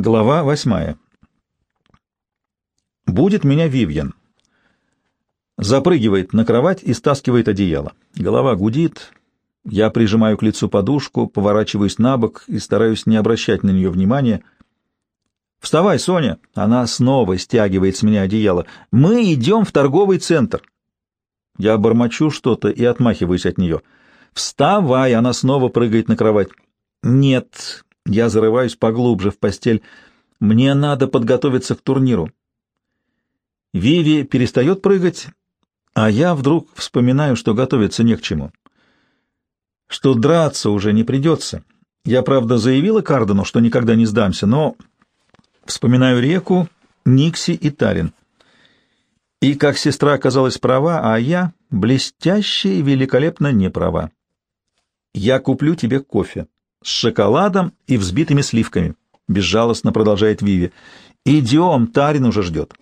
Глава восьмая. Будет меня Вивьен. Запрыгивает на кровать и стаскивает одеяло. Голова гудит. Я прижимаю к лицу подушку, поворачиваюсь на бок и стараюсь не обращать на нее внимания. «Вставай, Соня!» Она снова стягивает с меня одеяло. «Мы идем в торговый центр!» Я бормочу что-то и отмахиваюсь от нее. «Вставай!» Она снова прыгает на кровать. «Нет!» Я зарываюсь поглубже в постель. «Мне надо подготовиться к турниру». Виви перестает прыгать, а я вдруг вспоминаю, что готовиться не к чему. Что драться уже не придется. Я, правда, заявила Кардену, что никогда не сдамся, но вспоминаю реку, Никси и Тарин. И как сестра оказалась права, а я блестяще и великолепно не права. Я куплю тебе кофе с шоколадом и взбитыми сливками, безжалостно продолжает Виви. Идем, Тарин уже ждет.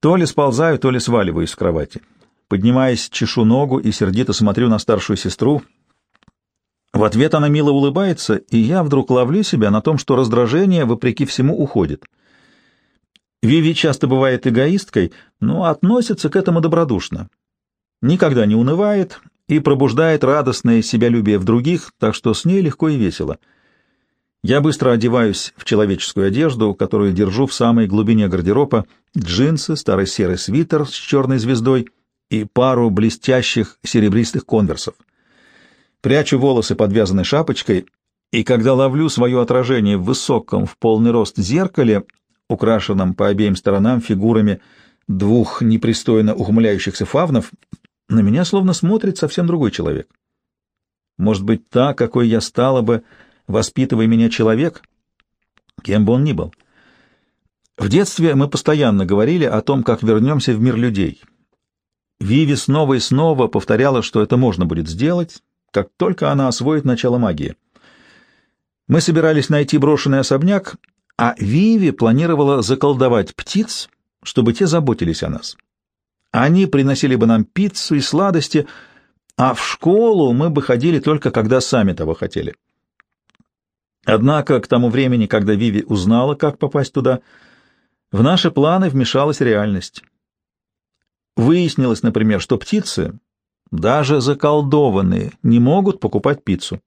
То ли сползаю, то ли сваливаюсь в кровати. Поднимаясь, чешу ногу и сердито смотрю на старшую сестру. В ответ она мило улыбается, и я вдруг ловлю себя на том, что раздражение, вопреки всему, уходит. Виви часто бывает эгоисткой, но относится к этому добродушно. Никогда не унывает и пробуждает радостное себялюбие в других, так что с ней легко и весело. Я быстро одеваюсь в человеческую одежду, которую держу в самой глубине гардероба, джинсы, старый серый свитер с черной звездой и пару блестящих серебристых конверсов. Прячу волосы подвязанной шапочкой, и когда ловлю свое отражение в высоком, в полный рост зеркале, украшенном по обеим сторонам фигурами двух непристойно ухмыляющихся фавнов, на меня словно смотрит совсем другой человек. Может быть, та, какой я стала бы, воспитывая меня человек, кем бы он ни был. В детстве мы постоянно говорили о том, как вернемся в мир людей. Виви снова и снова повторяла, что это можно будет сделать, как только она освоит начало магии. Мы собирались найти брошенный особняк, а Виви планировала заколдовать птиц, чтобы те заботились о нас. Они приносили бы нам пиццу и сладости, а в школу мы бы ходили только когда сами того хотели. Однако к тому времени, когда Виви узнала, как попасть туда, в наши планы вмешалась реальность. Выяснилось, например, что птицы, даже заколдованные, не могут покупать пиццу.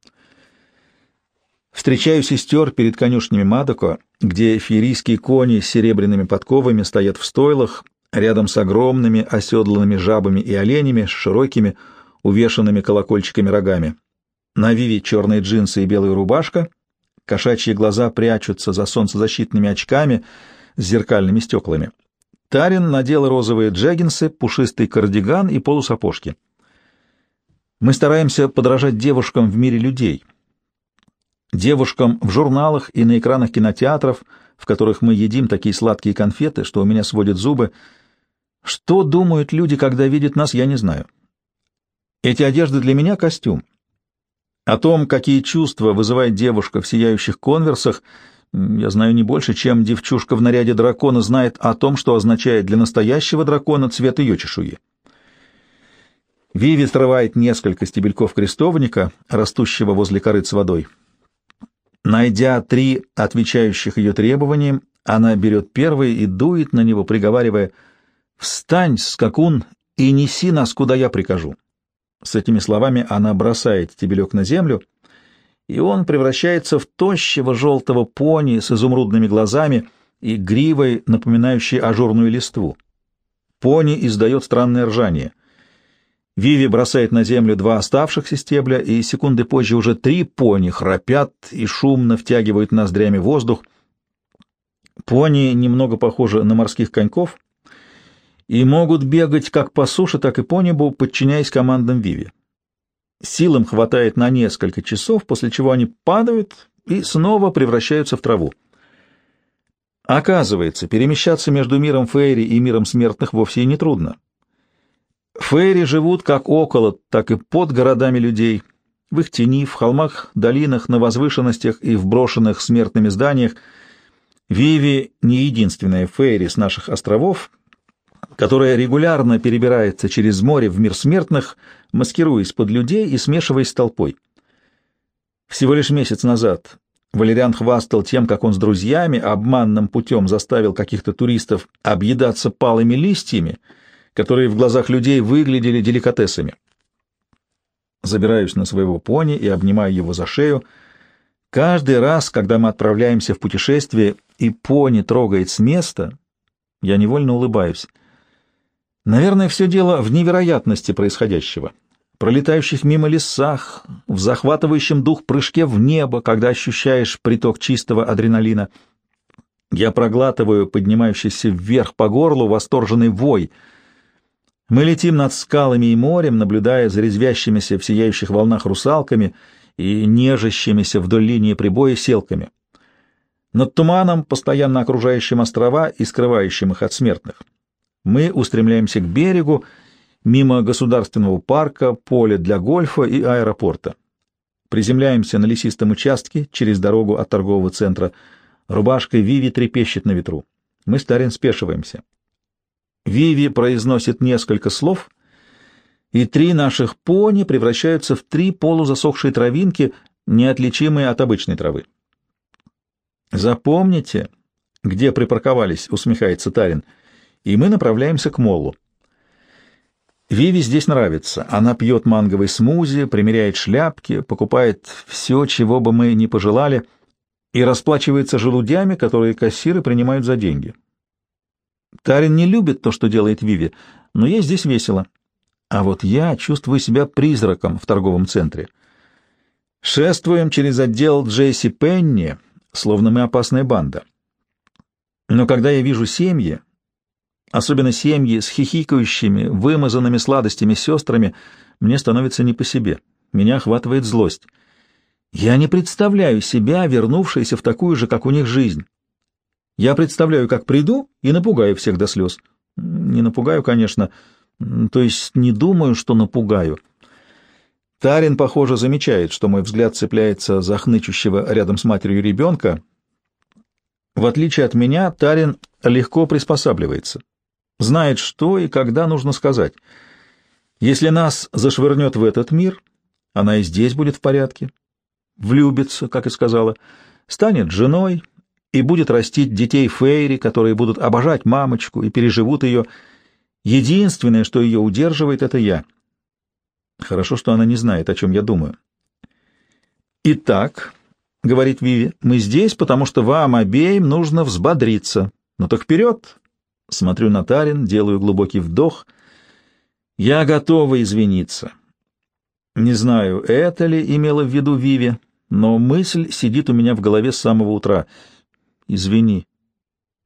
Встречаю сестер перед конюшнями Мадоко, где феерийские кони с серебряными подковами стоят в стойлах, рядом с огромными оседланными жабами и оленями с широкими, увешанными колокольчиками рогами. На Виве черные джинсы и белая рубашка, кошачьи глаза прячутся за солнцезащитными очками с зеркальными стеклами. Тарин надел розовые джеггинсы, пушистый кардиган и полусапожки. Мы стараемся подражать девушкам в мире людей. Девушкам в журналах и на экранах кинотеатров, в которых мы едим такие сладкие конфеты, что у меня сводят зубы. Что думают люди, когда видят нас, я не знаю. Эти одежды для меня — костюм. О том, какие чувства вызывает девушка в сияющих конверсах, я знаю не больше, чем девчушка в наряде дракона знает о том, что означает для настоящего дракона цвет ее чешуи. Виви срывает несколько стебельков крестовника, растущего возле корыт с водой. Найдя три, отвечающих ее требованиям, она берет первый и дует на него, приговаривая «Встань, скакун, и неси нас, куда я прикажу». С этими словами она бросает стебелек на землю, и он превращается в тощего желтого пони с изумрудными глазами и гривой, напоминающей ажурную листву. Пони издает странное ржание — Виви бросает на землю два оставшихся стебля, и секунды позже уже три пони храпят и шумно втягивают ноздрями воздух. Пони немного похожи на морских коньков и могут бегать как по суше, так и по небу, подчиняясь командам Виви. Сил им хватает на несколько часов, после чего они падают и снова превращаются в траву. Оказывается, перемещаться между миром Фейри и миром смертных вовсе и не трудно. Фейри живут как около, так и под городами людей, в их тени, в холмах, долинах, на возвышенностях и в брошенных смертными зданиях. Виви — не единственная Фейри с наших островов, которая регулярно перебирается через море в мир смертных, маскируясь под людей и смешиваясь с толпой. Всего лишь месяц назад Валериан хвастал тем, как он с друзьями обманным путем заставил каких-то туристов объедаться палыми листьями, которые в глазах людей выглядели деликатесами. Забираюсь на своего пони и обнимаю его за шею. Каждый раз, когда мы отправляемся в путешествие, и пони трогает с места, я невольно улыбаюсь. Наверное, все дело в невероятности происходящего пролетающих мимо лесах, в захватывающем дух прыжке в небо, когда ощущаешь приток чистого адреналина. Я проглатываю поднимающийся вверх по горлу восторженный вой. Мы летим над скалами и морем, наблюдая за резвящимися в сияющих волнах русалками и нежащимися вдоль линии прибоя селками. Над туманом, постоянно окружающим острова и скрывающим их от смертных. Мы устремляемся к берегу, мимо государственного парка, поля для гольфа и аэропорта. Приземляемся на лесистом участке через дорогу от торгового центра. Рубашка Виви трепещет на ветру. Мы с Тарин спешиваемся. Виви произносит несколько слов, и три наших пони превращаются в три полузасохшие травинки, неотличимые от обычной травы. «Запомните, где припарковались», — усмехается Тарин, — «и мы направляемся к молу. Виви здесь нравится. Она пьет манговый смузи, примеряет шляпки, покупает все, чего бы мы ни пожелали, и расплачивается желудями, которые кассиры принимают за деньги. Тарин не любит то, что делает Виви, но ей здесь весело. А вот я чувствую себя призраком в торговом центре. Шествуем через отдел Джейси Пенни, словно мы опасная банда. Но когда я вижу семьи, особенно семьи с хихикающими, вымазанными сладостями сестрами, мне становится не по себе. Меня охватывает злость. Я не представляю себя, вернувшейся в такую же, как у них, жизнь. Я представляю, как приду и напугаю всех до слез. Не напугаю, конечно, то есть не думаю, что напугаю. Тарин, похоже, замечает, что мой взгляд цепляется за хнычущего рядом с матерью ребенка. В отличие от меня, Тарин легко приспосабливается знает, что и когда нужно сказать. Если нас зашвырнет в этот мир, она и здесь будет в порядке. Влюбится, как и сказала, станет женой и будет растить детей Фейри, которые будут обожать мамочку и переживут ее. Единственное, что ее удерживает, — это я. Хорошо, что она не знает, о чем я думаю. «Итак», — говорит Виви, — «мы здесь, потому что вам обеим нужно взбодриться. Ну так вперед, Смотрю на Тарин, делаю глубокий вдох. Я готова извиниться. Не знаю, это ли имела в виду Виви, но мысль сидит у меня в голове с самого утра. Извини.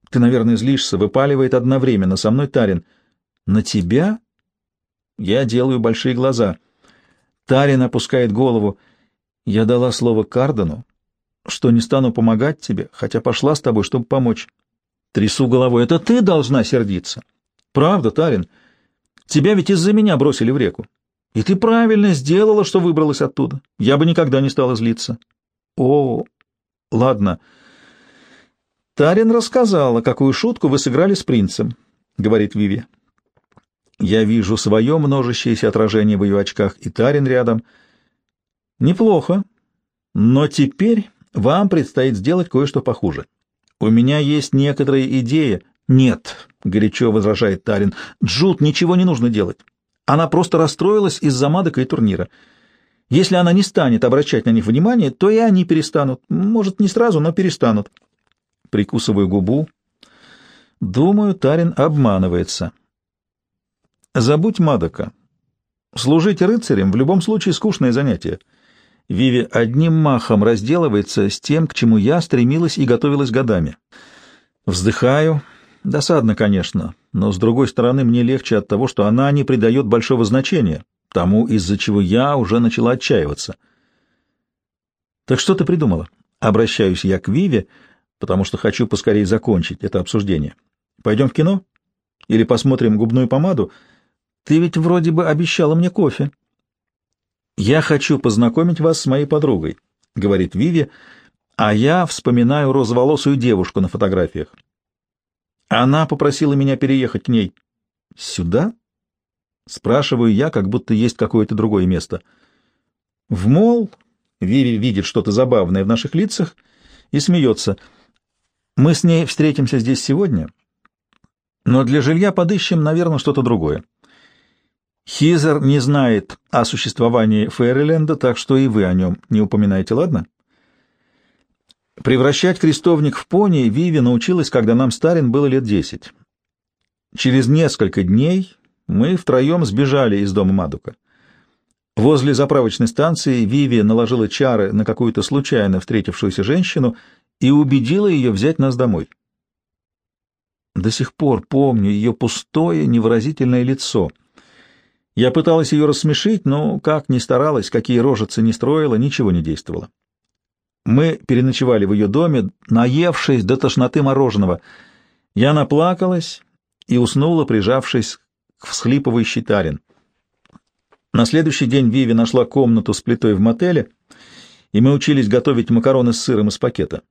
Ты, наверное, злишься, выпаливает одновременно со мной Тарин. На тебя? Я делаю большие глаза. Тарин опускает голову. Я дала слово Кардену, что не стану помогать тебе, хотя пошла с тобой, чтобы помочь. Трясу головой. Это ты должна сердиться. Правда, Тарин? Тебя ведь из-за меня бросили в реку. И ты правильно сделала, что выбралась оттуда. Я бы никогда не стала злиться. О, ладно. Тарин рассказала, какую шутку вы сыграли с принцем, говорит Виви. Я вижу свое множащееся отражение в ее очках, и Тарин рядом. Неплохо, но теперь вам предстоит сделать кое-что похуже. У меня есть некоторые идеи. Нет, горячо возражает Тарин. Джуд ничего не нужно делать. Она просто расстроилась из-за Мадока и турнира. Если она не станет обращать на них внимание, то и они перестанут. Может, не сразу, но перестанут. Прикусываю губу. Думаю, Тарин обманывается. Забудь Мадока. Служить рыцарем в любом случае скучное занятие. Виви одним махом разделывается с тем, к чему я стремилась и готовилась годами. Вздыхаю. Досадно, конечно, но, с другой стороны, мне легче от того, что она не придает большого значения тому, из-за чего я уже начала отчаиваться. «Так что ты придумала?» Обращаюсь я к Виве, потому что хочу поскорее закончить это обсуждение. «Пойдем в кино? Или посмотрим губную помаду? Ты ведь вроде бы обещала мне кофе». «Я хочу познакомить вас с моей подругой», — говорит Виви, а я вспоминаю розоволосую девушку на фотографиях. Она попросила меня переехать к ней. «Сюда?» — спрашиваю я, как будто есть какое-то другое место. «В мол...» — Виви видит что-то забавное в наших лицах и смеется. Мы с ней встретимся здесь сегодня, но для жилья подыщем, наверное, что-то другое. Хизер не знает о существовании Фейриленда, так что и вы о нем не упоминайте, ладно? Превращать крестовник в пони Виви научилась, когда нам Старин было лет десять. Через несколько дней мы втроем сбежали из дома Мадука. Возле заправочной станции Виви наложила чары на какую-то случайно встретившуюся женщину и убедила ее взять нас домой. До сих пор помню ее пустое, невыразительное лицо. Я пыталась ее рассмешить, но как ни старалась, какие рожицы не строила, ничего не действовало. Мы переночевали в ее доме, наевшись до тошноты мороженого. Я наплакалась и уснула, прижавшись к всхлипывающей Тарин. На следующий день Виви нашла комнату с плитой в мотеле, и мы учились готовить макароны с сыром из пакета.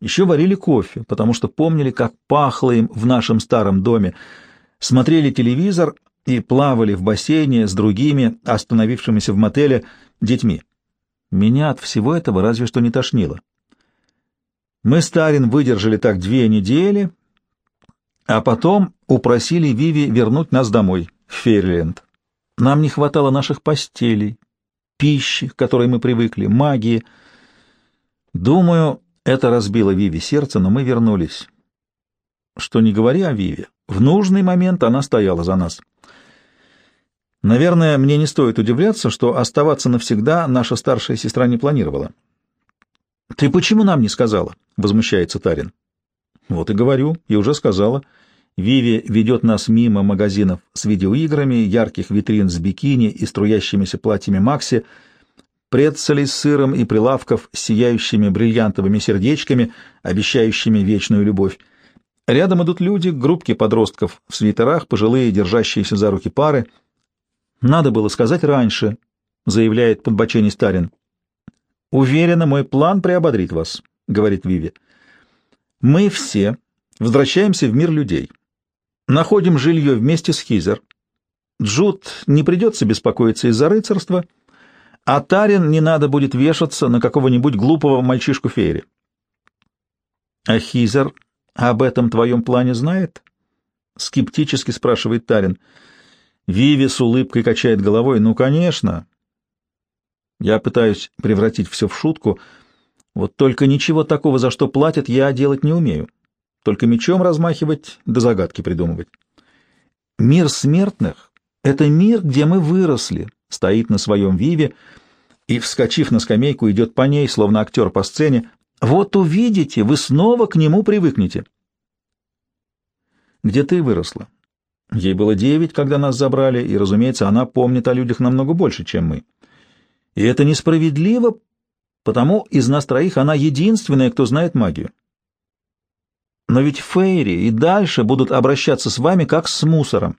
Еще варили кофе, потому что помнили, как пахло им в нашем старом доме, смотрели телевизор и плавали в бассейне с другими, остановившимися в мотеле, детьми. Меня от всего этого разве что не тошнило. Мы с Тарин выдержали так две недели, а потом упросили Виви вернуть нас домой, в Фейрленд. Нам не хватало наших постелей, пищи, к которой мы привыкли, магии. Думаю, это разбило Виви сердце, но мы вернулись. Что не говори о Виве, в нужный момент она стояла за нас. Наверное, мне не стоит удивляться, что оставаться навсегда наша старшая сестра не планировала. «Ты почему нам не сказала?» — возмущается Тарин. «Вот и говорю, и уже сказала. Виви ведет нас мимо магазинов с видеоиграми, ярких витрин с бикини и струящимися платьями Макси, прецелей с сыром и прилавков с сияющими бриллиантовыми сердечками, обещающими вечную любовь. Рядом идут люди, группки подростков в свитерах, пожилые, держащиеся за руки пары — надо было сказать раньше, заявляет подбочений Старин. Уверена, мой план приободрит вас, говорит Виви. Мы все возвращаемся в мир людей. Находим жилье вместе с Хизер. Джуд не придется беспокоиться из-за рыцарства, а Тарин не надо будет вешаться на какого-нибудь глупого мальчишку Фейри. А Хизер об этом твоем плане знает? Скептически спрашивает Тарин. — Виви с улыбкой качает головой. «Ну, конечно!» Я пытаюсь превратить все в шутку. Вот только ничего такого, за что платят, я делать не умею. Только мечом размахивать да загадки придумывать. Мир смертных — это мир, где мы выросли, стоит на своем Виве и, вскочив на скамейку, идет по ней, словно актер по сцене. Вот увидите, вы снова к нему привыкнете. Где ты выросла? Ей было девять, когда нас забрали, и, разумеется, она помнит о людях намного больше, чем мы. И это несправедливо, потому из нас троих она единственная, кто знает магию. Но ведь Фейри и дальше будут обращаться с вами, как с мусором.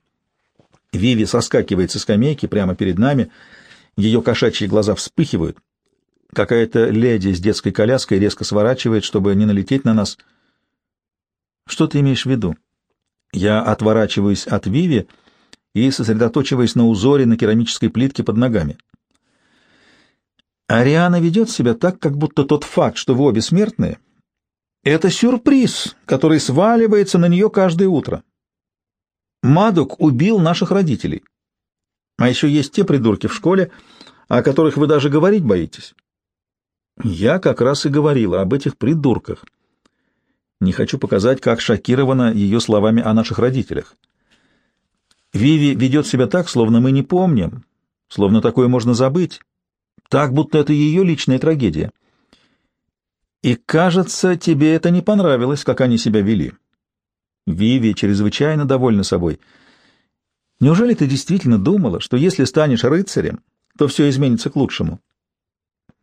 Виви соскакивает со скамейки прямо перед нами, ее кошачьи глаза вспыхивают. Какая-то леди с детской коляской резко сворачивает, чтобы не налететь на нас. Что ты имеешь в виду? Я отворачиваюсь от Виви и сосредоточиваюсь на узоре на керамической плитке под ногами. Ариана ведет себя так, как будто тот факт, что вы обе смертные, это сюрприз, который сваливается на нее каждое утро. Мадук убил наших родителей. А еще есть те придурки в школе, о которых вы даже говорить боитесь. Я как раз и говорила об этих придурках. Не хочу показать, как шокирована ее словами о наших родителях. Виви ведет себя так, словно мы не помним, словно такое можно забыть, так, будто это ее личная трагедия. И, кажется, тебе это не понравилось, как они себя вели. Виви чрезвычайно довольна собой. Неужели ты действительно думала, что если станешь рыцарем, то все изменится к лучшему?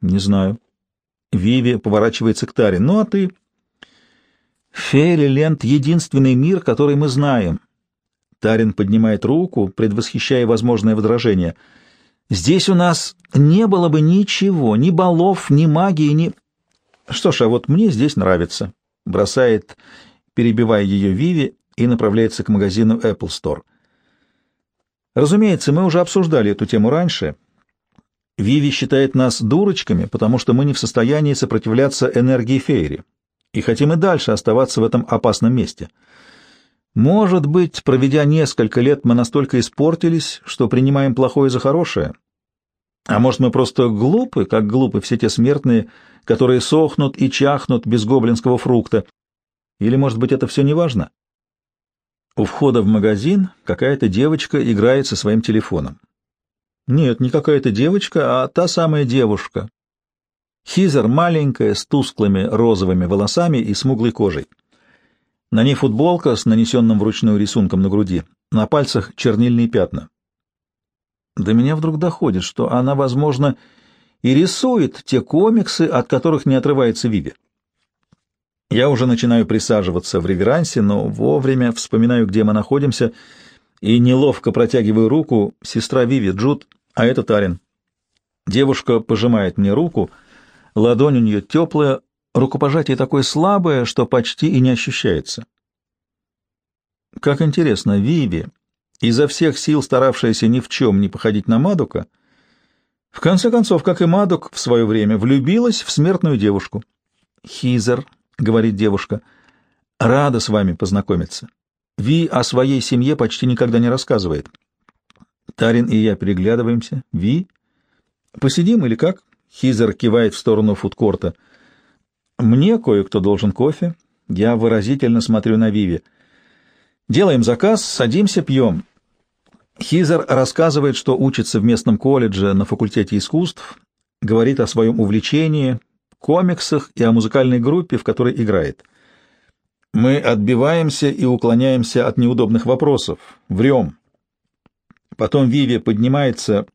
Не знаю. Виви поворачивается к Таре. Ну, а ты... Фейриленд — единственный мир, который мы знаем. Тарин поднимает руку, предвосхищая возможное возражение. Здесь у нас не было бы ничего, ни балов, ни магии, ни... Что ж, а вот мне здесь нравится. Бросает, перебивая ее Виви, и направляется к магазину Apple Store. Разумеется, мы уже обсуждали эту тему раньше, Виви считает нас дурочками, потому что мы не в состоянии сопротивляться энергии Фейри и хотим и дальше оставаться в этом опасном месте. Может быть, проведя несколько лет, мы настолько испортились, что принимаем плохое за хорошее. А может, мы просто глупы, как глупы все те смертные, которые сохнут и чахнут без гоблинского фрукта. Или, может быть, это все не важно? У входа в магазин какая-то девочка играет со своим телефоном. Нет, не какая-то девочка, а та самая девушка. Хизер маленькая, с тусклыми розовыми волосами и смуглой кожей. На ней футболка с нанесенным вручную рисунком на груди, на пальцах чернильные пятна. До меня вдруг доходит, что она, возможно, и рисует те комиксы, от которых не отрывается Виви. Я уже начинаю присаживаться в реверансе, но вовремя вспоминаю, где мы находимся, и неловко протягиваю руку сестра Виви, Джуд, а это Тарин. Девушка пожимает мне руку, ладонь у нее теплая, рукопожатие такое слабое, что почти и не ощущается. Как интересно, Виви, изо всех сил старавшаяся ни в чем не походить на Мадука, в конце концов, как и Мадук в свое время, влюбилась в смертную девушку. «Хизер», — говорит девушка, — «рада с вами познакомиться. Ви о своей семье почти никогда не рассказывает». Тарин и я переглядываемся. «Ви? Посидим или как?» Хизер кивает в сторону фудкорта. «Мне кое-кто должен кофе». Я выразительно смотрю на Виви. «Делаем заказ, садимся, пьем. Хизер рассказывает, что учится в местном колледже на факультете искусств, говорит о своем увлечении, комиксах и о музыкальной группе, в которой играет. Мы отбиваемся и уклоняемся от неудобных вопросов, врем. Потом Виви поднимается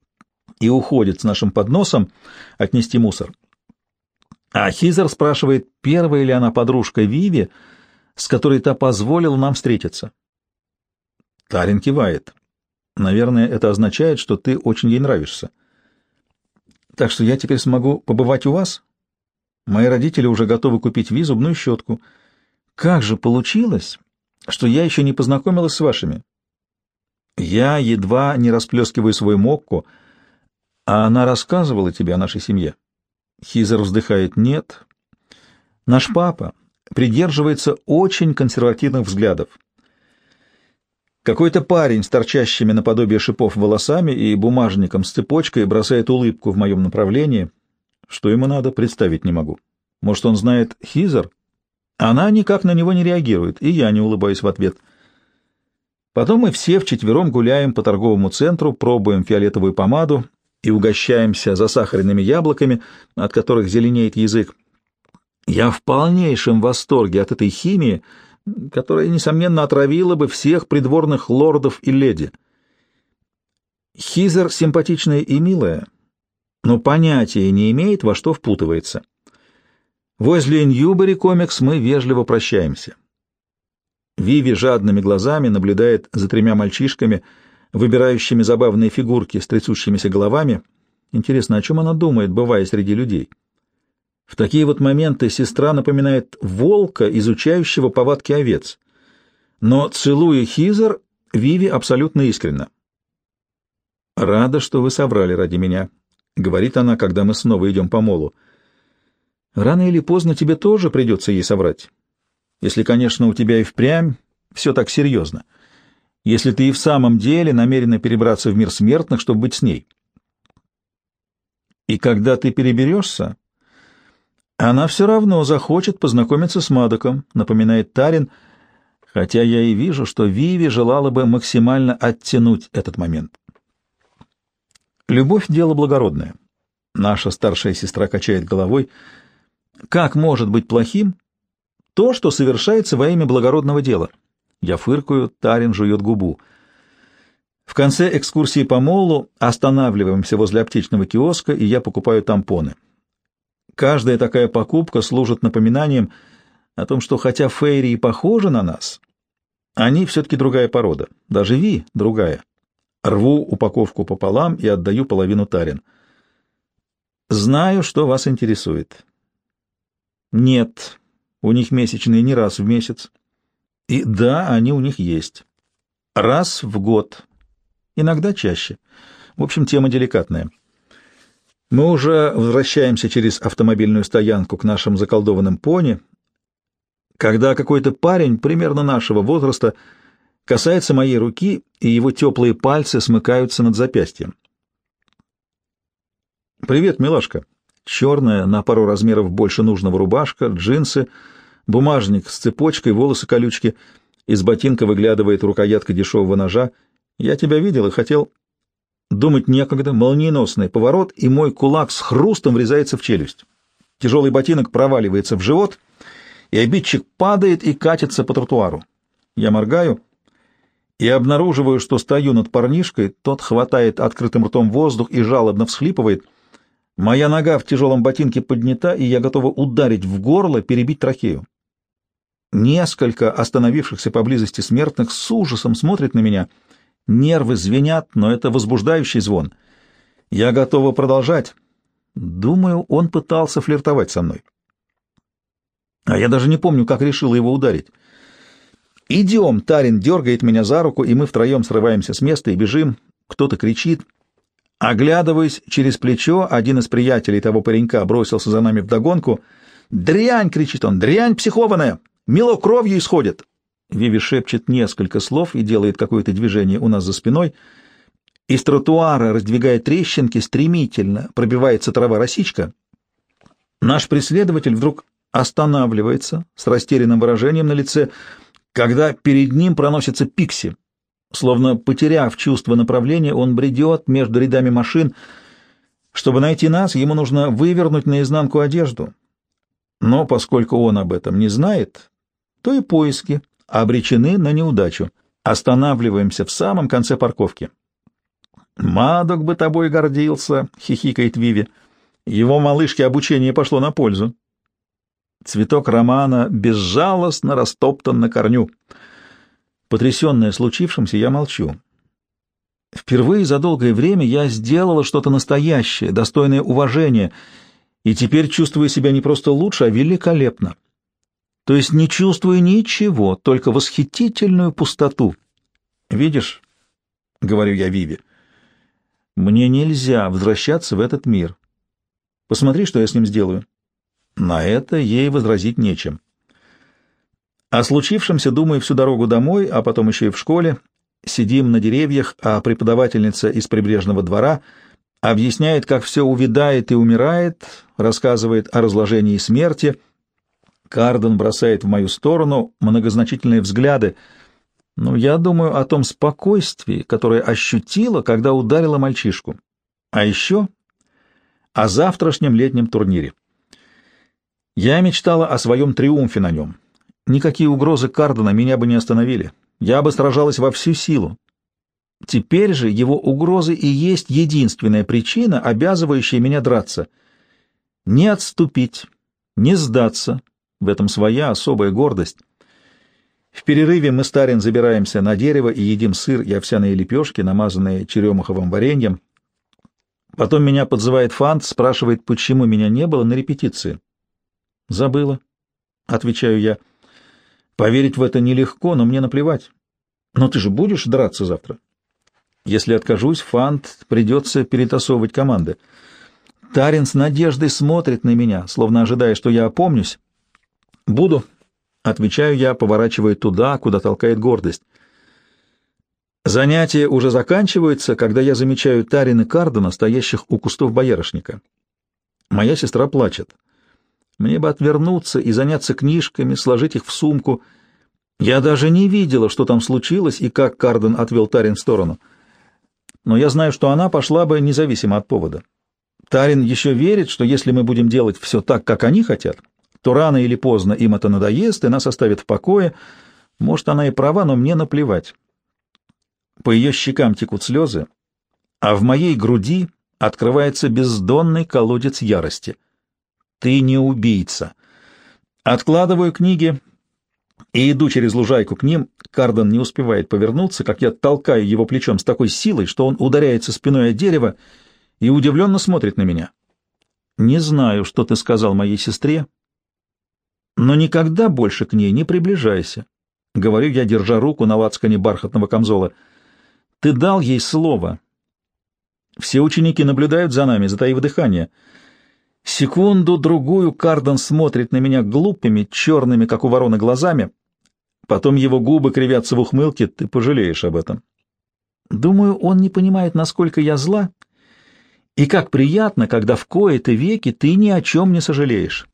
и уходит с нашим подносом отнести мусор. А Хизер спрашивает, первая ли она подружка Виви, с которой та позволила нам встретиться. Тарин кивает. Наверное, это означает, что ты очень ей нравишься. Так что я теперь смогу побывать у вас? Мои родители уже готовы купить визу, зубную щетку. Как же получилось, что я еще не познакомилась с вашими? Я едва не расплескиваю свой мокку, а она рассказывала тебе о нашей семье. Хизер вздыхает. Нет. Наш папа придерживается очень консервативных взглядов. Какой-то парень с торчащими наподобие шипов волосами и бумажником с цепочкой бросает улыбку в моем направлении. Что ему надо, представить не могу. Может, он знает Хизер? Она никак на него не реагирует, и я не улыбаюсь в ответ. Потом мы все вчетвером гуляем по торговому центру, пробуем фиолетовую помаду и угощаемся засахаренными яблоками, от которых зеленеет язык. Я в полнейшем восторге от этой химии — которая, несомненно, отравила бы всех придворных лордов и леди. Хизер симпатичная и милая, но понятия не имеет, во что впутывается. Возле Ньюбери комикс мы вежливо прощаемся. Виви жадными глазами наблюдает за тремя мальчишками, выбирающими забавные фигурки с трясущимися головами. Интересно, о чем она думает, бывая среди людей? — в такие вот моменты сестра напоминает волка, изучающего повадки овец. Но, целуя Хизер, Виви абсолютно искренна. «Рада, что вы соврали ради меня», — говорит она, когда мы снова идем по молу. «Рано или поздно тебе тоже придется ей соврать. Если, конечно, у тебя и впрямь все так серьезно. Если ты и в самом деле намерена перебраться в мир смертных, чтобы быть с ней. И когда ты переберешься, она все равно захочет познакомиться с Мадоком, напоминает Тарин, хотя я и вижу, что Виви желала бы максимально оттянуть этот момент. Любовь — дело благородное. Наша старшая сестра качает головой. Как может быть плохим то, что совершается во имя благородного дела? Я фыркаю, Тарин жует губу. В конце экскурсии по молу останавливаемся возле аптечного киоска, и я покупаю тампоны. Каждая такая покупка служит напоминанием о том, что хотя фейри и похожи на нас, они все-таки другая порода, даже Ви другая. Рву упаковку пополам и отдаю половину тарин. Знаю, что вас интересует. Нет, у них месячные не раз в месяц. И да, они у них есть. Раз в год. Иногда чаще. В общем, тема деликатная. Мы уже возвращаемся через автомобильную стоянку к нашим заколдованным пони, когда какой-то парень примерно нашего возраста касается моей руки, и его теплые пальцы смыкаются над запястьем. «Привет, милашка!» Черная, на пару размеров больше нужного рубашка, джинсы, бумажник с цепочкой, волосы-колючки. Из ботинка выглядывает рукоятка дешевого ножа. «Я тебя видел и хотел...» Думать некогда, молниеносный поворот, и мой кулак с хрустом врезается в челюсть. Тяжелый ботинок проваливается в живот, и обидчик падает и катится по тротуару. Я моргаю и обнаруживаю, что стою над парнишкой, тот хватает открытым ртом воздух и жалобно всхлипывает. Моя нога в тяжелом ботинке поднята, и я готова ударить в горло, перебить трахею. Несколько остановившихся поблизости смертных с ужасом смотрят на меня — Нервы звенят, но это возбуждающий звон. Я готова продолжать. Думаю, он пытался флиртовать со мной. А я даже не помню, как решила его ударить. «Идем!» — Тарин дергает меня за руку, и мы втроем срываемся с места и бежим. Кто-то кричит. Оглядываясь через плечо, один из приятелей того паренька бросился за нами вдогонку. «Дрянь!» — кричит он. «Дрянь психованная! Мило кровью исходит!» Виви шепчет несколько слов и делает какое-то движение у нас за спиной. Из тротуара, раздвигая трещинки, стремительно пробивается трава-росичка. Наш преследователь вдруг останавливается с растерянным выражением на лице, когда перед ним проносится Пикси. Словно потеряв чувство направления, он бредет между рядами машин. Чтобы найти нас, ему нужно вывернуть наизнанку одежду. Но поскольку он об этом не знает, то и поиски обречены на неудачу. Останавливаемся в самом конце парковки. «Мадок бы тобой гордился», — хихикает Виви. «Его малышке обучение пошло на пользу». Цветок романа безжалостно растоптан на корню. Потрясенная случившимся, я молчу. Впервые за долгое время я сделала что-то настоящее, достойное уважения, и теперь чувствую себя не просто лучше, а великолепно то есть не чувствую ничего, только восхитительную пустоту. «Видишь?» — говорю я Виве. «Мне нельзя возвращаться в этот мир. Посмотри, что я с ним сделаю». На это ей возразить нечем. О случившемся думаю всю дорогу домой, а потом еще и в школе. Сидим на деревьях, а преподавательница из прибрежного двора объясняет, как все увядает и умирает, рассказывает о разложении смерти — Карден бросает в мою сторону многозначительные взгляды, но я думаю о том спокойствии, которое ощутила, когда ударила мальчишку. А еще о завтрашнем летнем турнире. Я мечтала о своем триумфе на нем. Никакие угрозы Кардена меня бы не остановили. Я бы сражалась во всю силу. Теперь же его угрозы и есть единственная причина, обязывающая меня драться. Не отступить, не сдаться, в этом своя особая гордость. В перерыве мы с Тарин забираемся на дерево и едим сыр и овсяные лепешки, намазанные черемуховым вареньем. Потом меня подзывает Фант, спрашивает, почему меня не было на репетиции. «Забыла», — отвечаю я. «Поверить в это нелегко, но мне наплевать. Но ты же будешь драться завтра?» Если откажусь, Фант придется перетасовывать команды. Тарин с надеждой смотрит на меня, словно ожидая, что я опомнюсь, «Буду», — отвечаю я, поворачивая туда, куда толкает гордость. Занятия уже заканчиваются, когда я замечаю Тарин и Кардена, стоящих у кустов боярышника. Моя сестра плачет. Мне бы отвернуться и заняться книжками, сложить их в сумку. Я даже не видела, что там случилось и как Карден отвел Тарин в сторону. Но я знаю, что она пошла бы независимо от повода. Тарин еще верит, что если мы будем делать все так, как они хотят, то рано или поздно им это надоест, и нас оставят в покое. Может, она и права, но мне наплевать. По ее щекам текут слезы, а в моей груди открывается бездонный колодец ярости. Ты не убийца. Откладываю книги и иду через лужайку к ним. Карден не успевает повернуться, как я толкаю его плечом с такой силой, что он ударяется спиной о дерево и удивленно смотрит на меня. «Не знаю, что ты сказал моей сестре», но никогда больше к ней не приближайся. Говорю я, держа руку на лацкане бархатного камзола. Ты дал ей слово. Все ученики наблюдают за нами, затаив дыхание. Секунду-другую Кардон смотрит на меня глупыми, черными, как у ворона, глазами. Потом его губы кривятся в ухмылке. Ты пожалеешь об этом. Думаю, он не понимает, насколько я зла, и как приятно, когда в кои-то веки ты ни о чем не сожалеешь.